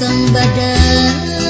sang badan.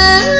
love.